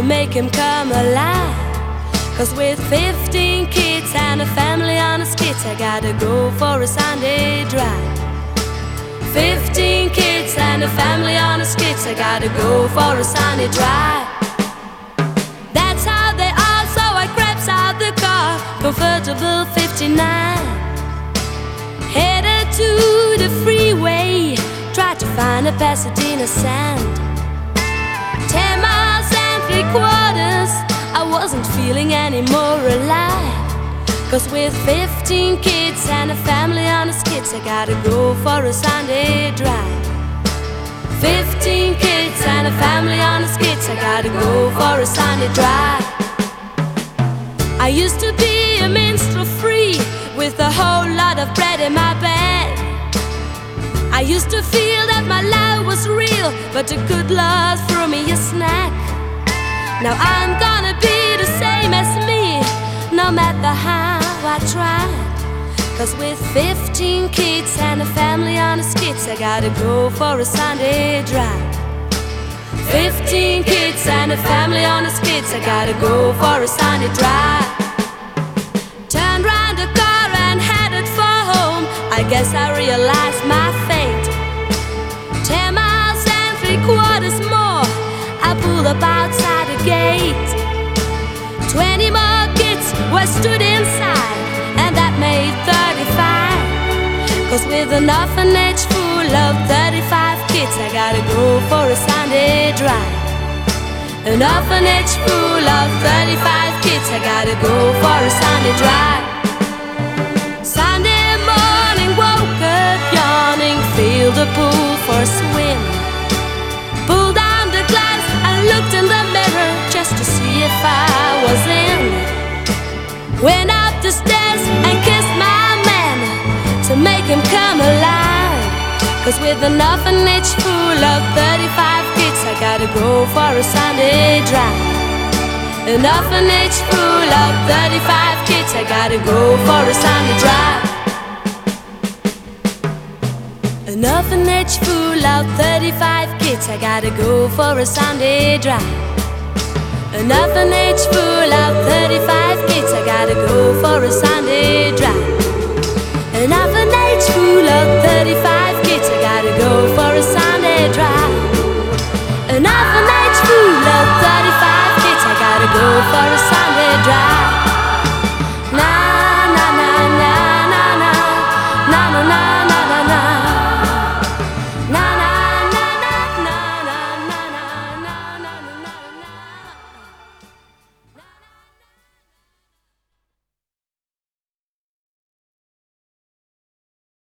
to make him come alive. Cause with 15 kids and a family on a skit, I gotta go for a Sunday drive. 15 kids and a family on a skit, I gotta go for a Sunday drive. That's how they are, so I grabs out the car, convertible 59. Headed to the freeway, tried to find a Pasadena sand. Feeling any more alive. Cause with 15 kids and a family on the skids, I gotta go for a Sunday drive. 15 kids and a family on the skids, I gotta go for a Sunday drive. I used to be a minstrel free with a whole lot of bread in my bag. I used to feel that my love was real, but the good Lord threw me a snack. Now I'm gonna Cause with 15 kids and a family on the skids, I gotta go for a Sunday drive. 15 kids and a family on the skids, I gotta go for a Sunday drive. Turned round the car and headed for home. I guess I realized my fate. Ten miles and three quarters more. I pulled up outside the gate. Twenty more kids were stood inside, 35. Cause with an orphanage full of 35 kids, I gotta go for a Sunday drive. An orphanage full of 35 kids, I gotta go for a Sunday drive. Sunday morning, woke up yawning, filled the pool for a make him come alive. Cause with an orphanage full of 35 kids, I gotta go for a Sunday drive. An orphanage full of 35 kids, I gotta go for a Sunday drive. An orphanage full of 35 kids, I gotta go for a Sunday drive. An orphanage full of 35 kids, I gotta go for a Sunday and I've an age fool of 35 kids. I gotta go for a Sunday drive. And I've an age fool of 35 kids. I gotta go for a Sunday drive.